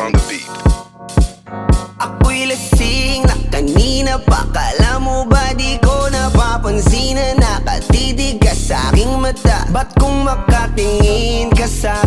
on the beat. Ako'y lasing na kanina pa Kala mo ba di ko napapansin na nakatitig ka sa aking mata Ba't kung makatingin ka sa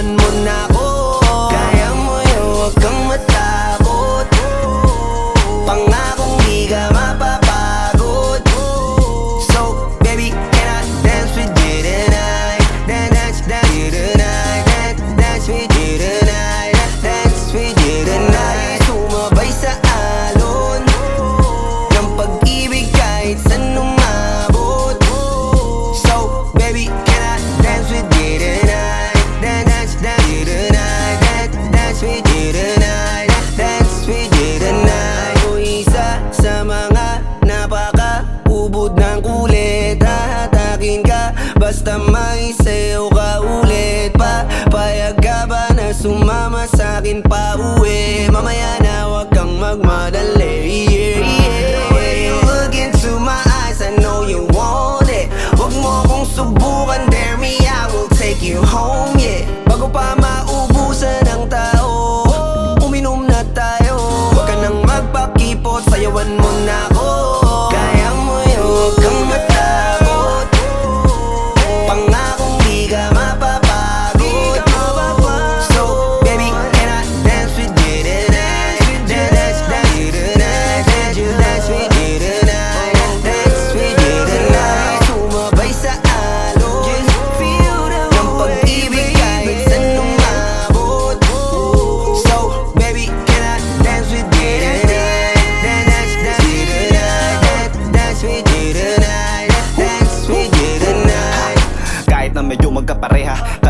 na ako sa'kin pa uwi. Mamaya na wag kang magmadali. Yeah, yeah. Way you look into my eyes I know you want it. Huwag mo kong subukan Dare me, I will take you home, yeah. Bago pa maubusan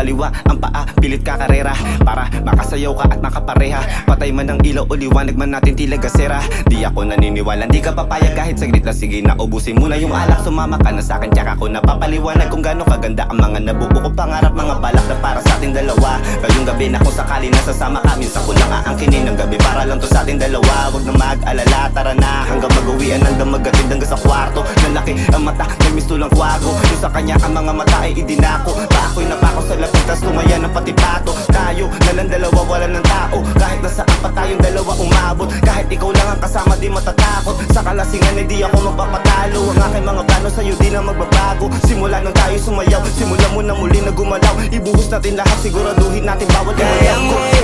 Kaliwa ang paa, pilit ka karera. Para makasayaw ka at makapareha. Patay man ang ilaw o liwanag man natin tila gasera. Di ako naniniwala, di ka papayag. Kahit saglit na Sige na ubusin mo na yung alak. Sumama ka na sa'kin, tsaka ko napapaliwanag Kung gaano kaganda ang mga nabuo ko Pangarap. Mga balak na para sa ating dalawa. Ngayong gabi na kung sakali nasasama ka. Minsan ko lang aangkinin ng gabi Para lang to sa ating dalawa. Huwag na mag-alala, tara na. Hanggang mag-uwian, hanggang magatid hanggang sa kwarto. Lalaki ang mata, may misto lang kwago. Yung sa kanya ang mga mata ay idinako. Pa ako'y napako sa lapit, Sa kalasingan, hindi ako magpapatalo Ang aking mga plano sa'yo, di na magbabago. Simula nung tayo sumayaw, simula mo na muli na gumalaw. Ibuhos natin lahat, siguraduhin natin bawat Kaya mo